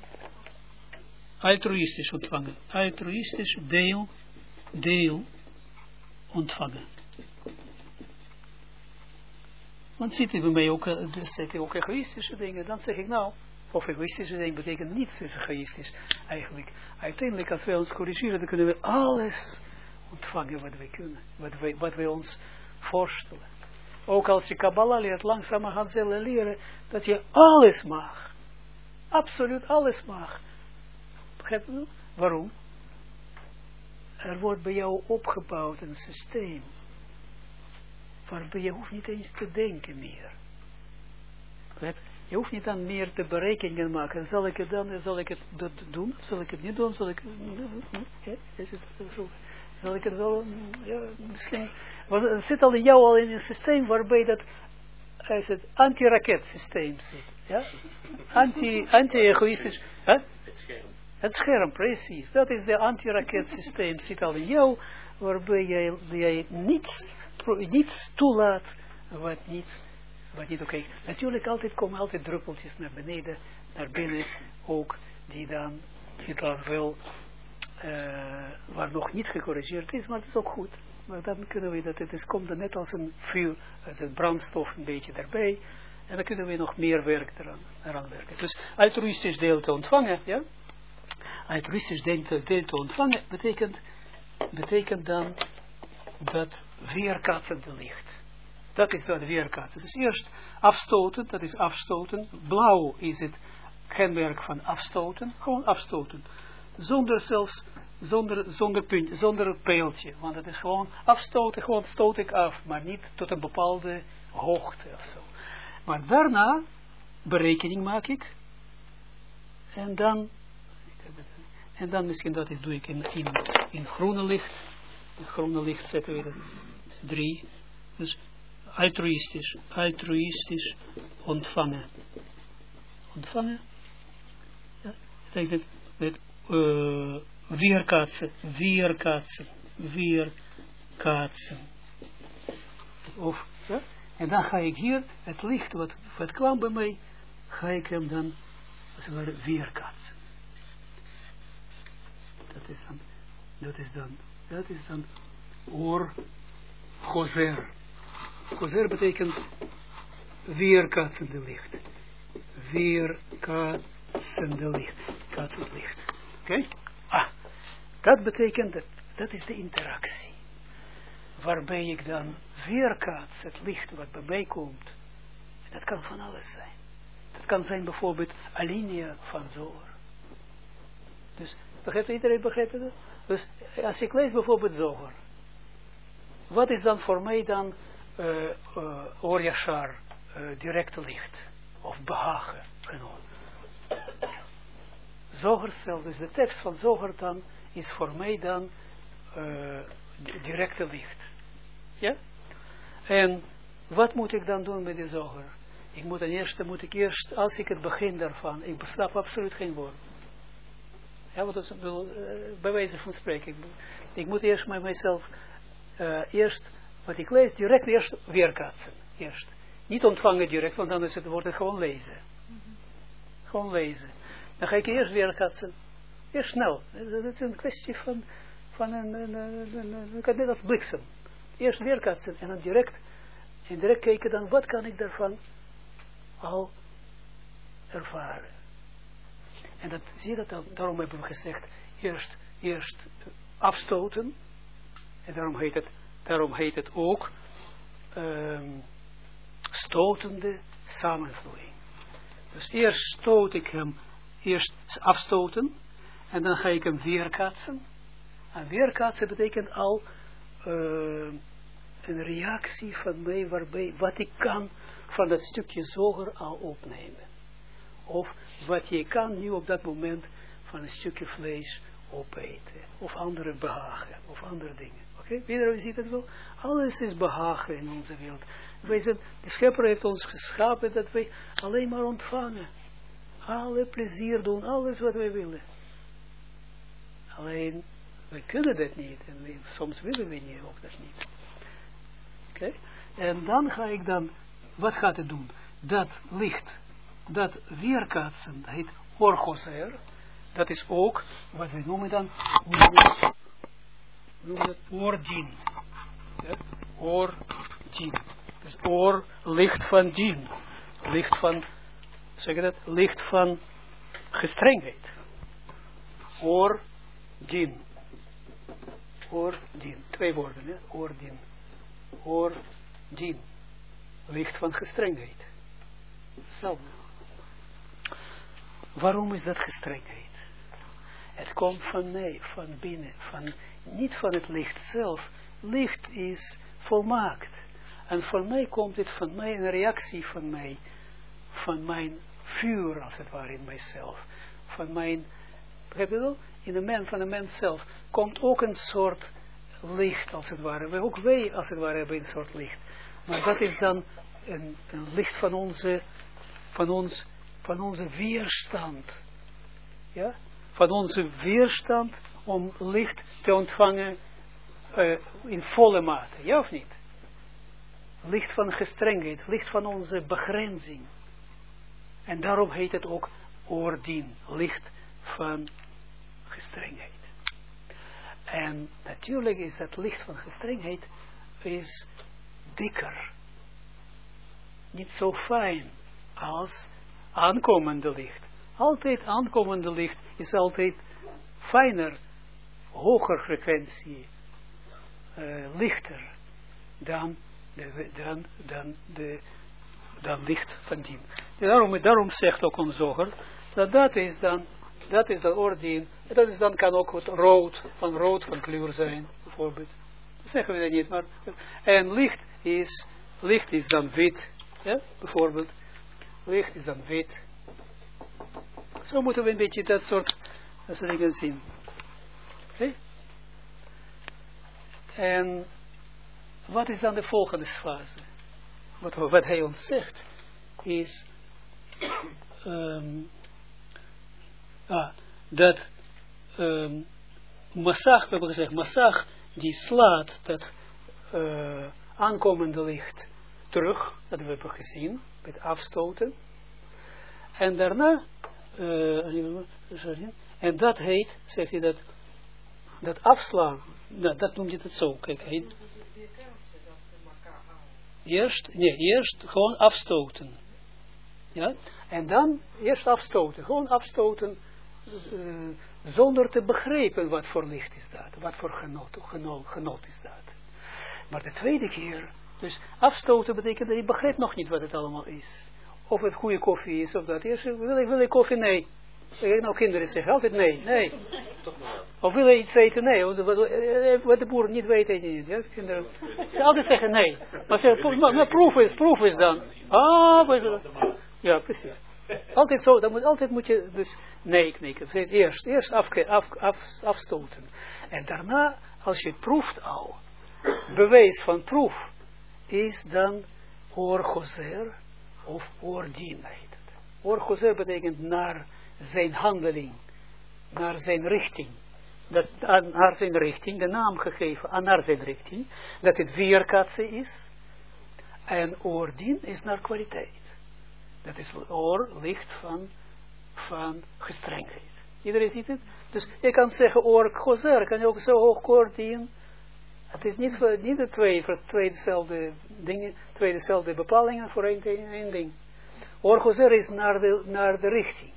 altruïstisch ontvangen. Altruïstisch deel, deel ontvangen. Want zitten bij mij ook, eh, dus zitten ook egoïstische dingen, dan zeg ik nou, of egoïstische dingen betekent niets is egoïstisch eigenlijk. Uiteindelijk als wij ons corrigeren, dan kunnen we alles ontvangen wat wij kunnen, wat wij, wat wij ons Ook als je Kabbalah leert, langzamerhand zullen leren dat je alles mag. Absoluut alles mag. Begrijp je? Waarom? Er wordt bij jou opgebouwd een systeem waarbij je hoeft niet eens te denken meer. Je hoeft niet dan meer te berekeningen maken. Zal ik het dan, zal ik het dat doen? Zal ik het niet doen? Zal ik, is het zo? Zal ik het wel, ja, misschien, want het zit al in jou al in een systeem waarbij dat, is het anti-raketsysteem zit, ja? Anti, anti-egoïstisch, hè?
Het scherm.
Het scherm, precies. Dat is de anti-raketsysteem. Zit al in jou, waarbij jij, jij niets, pro- niets toelaat wat niet, wat niet oké. Natuurlijk altijd komen altijd druppeltjes naar beneden, naar binnen ook, die dan, die dan wel, eh, waar nog niet gecorrigeerd is, maar het is ook goed. Maar dan kunnen we dat, het is, komt er net als een vuur, als een brandstof een beetje daarbij, en dan kunnen we nog meer werk eraan, eraan werken. Dus altruïstisch deel te ontvangen, ja, altruïstisch deel te, ontvangen, betekent, betekent dan dat weerkatsende licht. Dat is dat weerkaatsen. Dus eerst afstoten, dat is afstoten. Blauw is het kenmerk van afstoten. Gewoon afstoten. Zonder zelfs, zonder, zonder punt, zonder pijltje. Want het is gewoon afstoten, gewoon stoot ik af. Maar niet tot een bepaalde hoogte of zo. Maar daarna, berekening maak ik. En dan, en dan misschien dat doe ik in, in, groene licht. In groene licht zetten we er drie. Dus altruïstisch, altruïstisch ontvangen. Ontvangen. Ja, betekent met uh, weerkaatsen, weerkaatsen, weerkaatsen. Of, ja, en dan ga ik hier, het licht wat, wat kwam bij mij, ga ik hem dan, als het. Dat is dan, dat is dan, dat is dan, oor, gozer. Gozer betekent weerkaatsende licht. Weerkaatsende licht. Kaatsend licht. Oké? Ah, dat betekent, dat, dat is de interactie. Waarbij ik dan weerkaats het licht wat bij mij komt. Dat kan van alles zijn. Dat kan zijn bijvoorbeeld alinea van zoger. Dus, begrijpt iedereen begrijpt het? Dus, als ik lees bijvoorbeeld zoger. Wat is dan voor mij dan uh, uh, Oryashar, uh, directe licht, of behagen genoemd. Zoger zelf, dus de tekst van Zoger dan, is voor mij dan uh, directe licht. Ja? En wat moet ik dan doen met die Zoger? Ik moet ten eerste, moet ik eerst, als ik het begin daarvan, ik snap absoluut geen woord. Ja, dat is, bij wijze van spreken. Ik, ik moet eerst met mijzelf, eerst wat ik lees, direct eerst weerkaatsen. Eerst. Niet ontvangen direct, want dan is het, wordt het gewoon lezen. Mm -hmm. Gewoon lezen. Dan ga ik eerst weerkaatsen. Eerst snel. Dat is een kwestie van, van een, een, een, net als bliksem. Eerst weerkaatsen en dan direct, direct kijken dan, wat kan ik daarvan al ervaren. En dat, zie je dat, dan? daarom hebben we gezegd, eerst, eerst afstoten, en daarom heet het, daarom heet het ook ehm, stotende samenvloeiing. Dus eerst stoot ik hem, eerst afstoten, en dan ga ik hem weerkaatsen. En weerkaatsen betekent al uh, een reactie van mij, waarbij wat ik kan van dat stukje zoger al opnemen. Of wat je kan nu op dat moment van een stukje vlees opeten. Of andere behagen. Of andere dingen. Oké, okay? ziet het wel. Alles is behagen in onze wereld. Wij zijn, de schepper heeft ons geschapen dat wij alleen maar ontvangen. Alle plezier doen, alles wat wij willen. Alleen, we kunnen dat niet. En soms willen we niet, ook dat niet. Oké? En dan ga ik dan, wat gaat het doen? Dat licht, dat weerkaatsen, dat heet orgoser. Dat is ook, wat we noemen dan, noemen het oordien. Ja? Oordien. Dus oor, licht van dien. Licht van, zeg dat? Licht van gestrengheid. Oor, dien. Oordien. Twee woorden, hè? Oordien. Oordien. Licht van gestrengheid. Zo. Waarom is dat gestrengheid? Het komt van mij, van binnen, van, niet van het licht zelf. Licht is volmaakt. En van mij komt het van mij, een reactie van mij, van mijn vuur, als het ware, in mijzelf. Van mijn, begrijp je wel? In de mens, van de mens zelf, komt ook een soort licht, als het ware. Ook wij, als het ware, hebben een soort licht. Maar dat is dan een, licht van onze, van ons, van onze weerstand. Ja? Van onze weerstand om licht te ontvangen uh, in volle mate. Ja of niet? Licht van gestrengheid, licht van onze begrenzing. En daarom heet het ook oordien, licht van gestrengheid. En natuurlijk is dat licht van gestrengheid is dikker. Niet zo fijn als aankomende licht. Altijd aankomende licht is altijd fijner, hoger frequentie, uh, lichter dan, dan, dan, de, dan licht van dien. Daarom, daarom zegt ook ons zoger, dat dat is dan, dat is dan oordien, dat is dan kan ook wat rood, van rood van kleur zijn, bijvoorbeeld. Dat zeggen we dat niet, maar, en licht is, licht is dan wit, ja, bijvoorbeeld. Licht is dan wit. Zo moeten we een beetje dat soort, dat soort dingen zien. En wat is dan de volgende fase? Wat, wat hij ons zegt, is um, ah, dat um, massag, we hebben gezegd, massag die slaat dat uh, aankomende licht terug, dat we hebben gezien, met afstoten. En daarna, uh, en dat heet, zegt hij dat, dat afslaan, nou, dat noemt hij het zo, kijk, hij, eerst, nee, eerst gewoon afstoten. Ja, en dan eerst afstoten, gewoon afstoten, uh, zonder te begrijpen wat voor licht is dat, wat voor genot, genot, genot is dat. Maar de tweede keer, dus afstoten betekent dat je begrijpt nog niet wat het allemaal is. Of het goede koffie is, of dat. Eerst wil ik, wil ik koffie? Nee. Ik nou kinderen zeggen altijd nee, nee. Of wil je iets eten? Nee. Wat de boer niet weet, eet je niet. Ja, kinderen. Ze altijd zeggen nee. Maar, ze, maar, proef is, proef is dan. Ah, ja, precies. Altijd zo, dan moet, altijd moet je dus nee knikken. Eerst, eerst af, af, af, afstoten. En daarna, als je proeft al, bewijs van proef, is dan orgozer of oordien heet het. Orgozer betekent naar zijn handeling, naar zijn richting. Dat, naar zijn richting, de naam gegeven aan naar zijn richting, dat het weerkatsen is. En oordien is naar kwaliteit. Dat is oor, licht van, van gestrengheid. Iedereen ziet het? Dus je kan zeggen oor gozer, kan je ook zo hoog oordien. Het is niet, niet de twee, twee dezelfde dingen, twee dezelfde bepalingen voor één, één ding. Orgozer is naar de, naar de richting.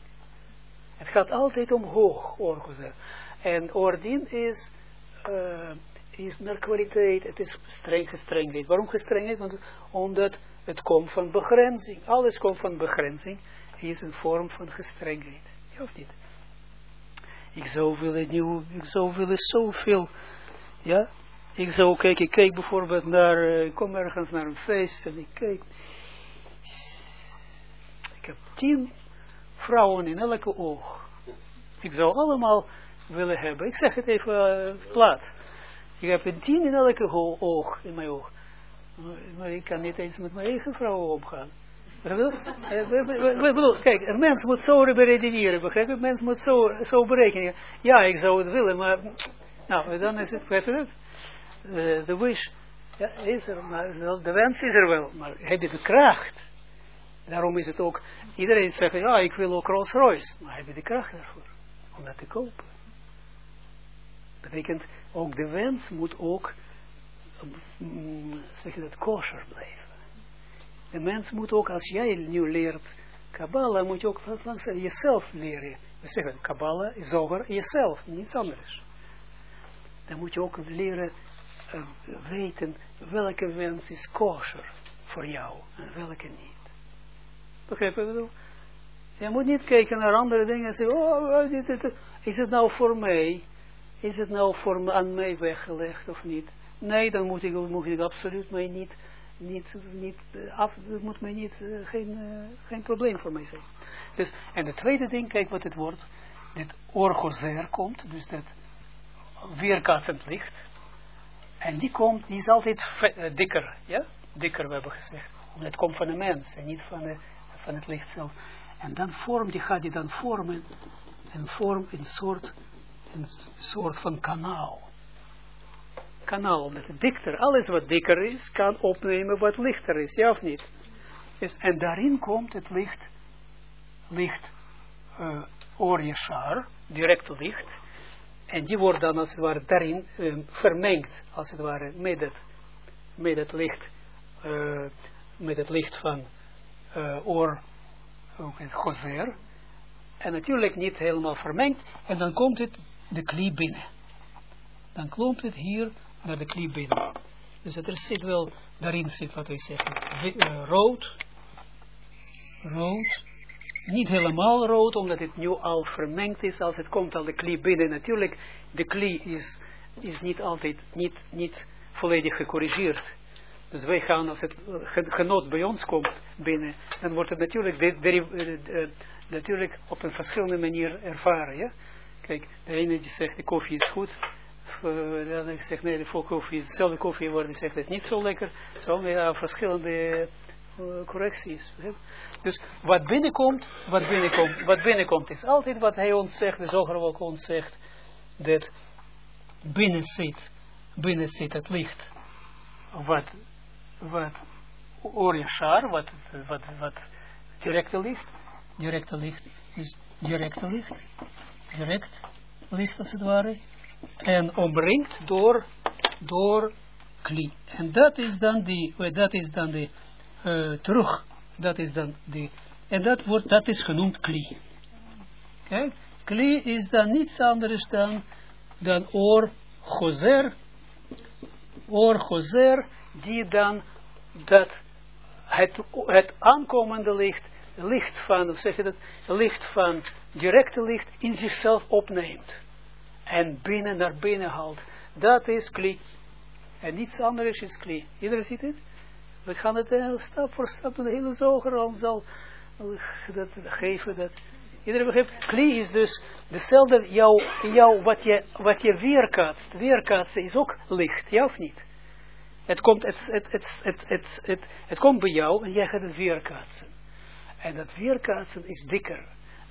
Het gaat altijd omhoog, orgozer. En ordin is, uh, is naar kwaliteit, het is streng gestrengheid. Waarom gestrengheid? Want, omdat het komt van begrenzing. Alles komt van begrenzing. is een vorm van gestrengheid. Ja of niet? Ik zou willen nieuw, ik zou willen zoveel, ja. Ik zou kijken, ik kijk bijvoorbeeld naar, uh, ik kom ergens naar een feest en ik kijk. Ik heb tien vrouwen in elke oog. Ik zou allemaal willen hebben. Ik zeg het even uh, plat. Ik heb een tien in elke oog, in mijn oog. Maar ik kan niet eens met mijn eigen vrouw omgaan. Kijk, een mens moet zo beredeneren, begrijp je? Een mens moet zo, zo berekenen. Ja, ik zou het willen, maar... Nou, dan is het, begrijp je het? De wish ja, is er, maar de wens is er wel, maar heb je de kracht? Daarom is het ook, iedereen zegt, ja, ik wil ook Rolls Royce, maar heb je de kracht daarvoor? Om dat te kopen. Betekent, ook de wens moet ook, zeg je dat, kosher blijven. De mens moet ook, als jij nu leert Kabbalah, moet je ook langzaam jezelf leren. We zeggen, Kabbalah is over jezelf, niets anders. Dan moet je ook leren uh, weten welke wens is kosher voor jou en welke niet. Begrijp je wat ik bedoel? Je moet niet kijken naar andere dingen en zeggen, oh, dit, is het nou voor mij? Is het nou voor aan mij weggelegd of niet? Nee, dan moet ik, moet ik absoluut mij niet niet, niet uh, af, moet mij niet, uh, geen, uh, geen probleem voor mij zijn. Dus, en het tweede ding, kijk wat het wordt, dit orgozer komt, dus dat weerkaatsend licht, en die komt, die is altijd dikker, ja, dikker we hebben gezegd, omdat het komt van de mens en niet van, de, van het licht zelf. En dan vormt, die gaat die dan vormen, en vormt een soort, een soort van kanaal kanaal, met dichter, alles wat dikker is, kan opnemen wat lichter is, ja of niet? Dus, en daarin komt het licht, licht uh, Oryeshar, direct licht, en die wordt dan als het ware daarin um, vermengd, als het ware, met het, met het licht, uh, met het licht van uh, Or, ook het Gozer, en natuurlijk niet helemaal vermengd, en dan komt het de klie binnen. Dan komt het hier naar de klie binnen. Dus er zit wel, daarin zit, wat wij zeggen, uh, rood, rood, niet helemaal rood, omdat het nu al vermengd is, als het komt al de klie binnen. Natuurlijk, de klie is, is niet altijd, niet, niet volledig gecorrigeerd. Dus wij gaan, als het genot bij ons komt binnen, dan wordt het natuurlijk, de, natuurlijk op een verschillende manier ervaren. Ja? Kijk, de ene die zegt de koffie is goed, uh, dan ik zeg nee, de koffie, hetzelfde koffie wordt zegt het is niet zo lekker. Zo, ja, verschillende uh, correcties. Dus wat binnenkomt, wat binnenkomt, wat binnenkomt is altijd wat hij ons zegt, de zoger ook ons zegt, dat binnen zit, het licht, wat, wat Oriashar, wat, wat, wat directe licht, directe licht, is directe licht, direct licht als het ware, en omringd door, door kli. En dat is dan die, dat is dan de, uh, terug, dat is dan die, en dat wordt, dat is genoemd kli. Kijk, kli is dan niets anders dan, dan oor gozer, oor gozer, die dan dat, het, het aankomende licht, licht van, of zeg je dat, licht van, directe licht in zichzelf opneemt en binnen naar binnen haalt. Dat is kli. En niets anders is kli. Iedereen ziet het? We gaan het uh, stap voor stap, de hele zoger al zal dat geven. Dat. Iedereen begrijpt? Kli is dus dezelfde, jou, jou, wat, je, wat je weerkaatst. Weerkaatsen is ook licht, ja of niet? Het komt, het, het, het, het, het, het, het komt bij jou en jij gaat het weerkaatsen. En dat weerkaatsen is dikker.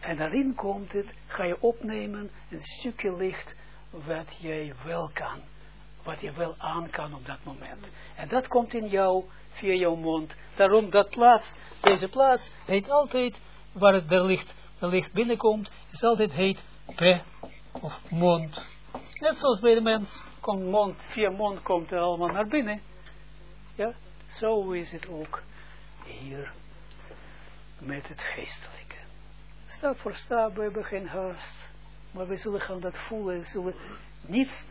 En daarin komt het, ga je opnemen een stukje licht wat jij wel kan. Wat je wel aan kan op dat moment. En dat komt in jou, via jouw mond. Daarom dat plaats, deze plaats, heet altijd, waar het er licht, er licht binnenkomt, is altijd heet pe of mond. Net zoals bij de mens, komt mond, via mond komt er allemaal naar binnen. Ja, zo is het ook hier. met het geestelijke. Stap voor stap, we hebben geen haast. Maar we zullen gaan dat voelen, we zullen niet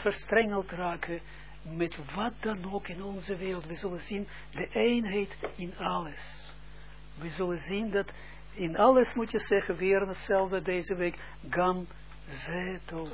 verstrengeld raken met wat dan ook in onze wereld. We zullen zien de eenheid in alles. We zullen zien dat in alles moet je zeggen, weer hetzelfde deze week, gam zeto.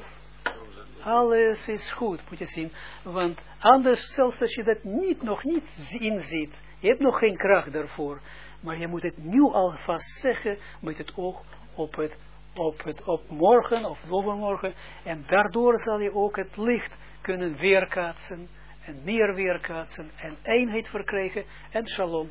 Alles is goed, moet je zien. Want anders, zelfs als je dat niet, nog niet inziet, je hebt nog geen kracht daarvoor. Maar je moet het nu alvast zeggen met het oog op het, op het, op morgen of overmorgen. En daardoor zal je ook het licht kunnen weerkaatsen en meer weerkaatsen en eenheid verkrijgen en shalom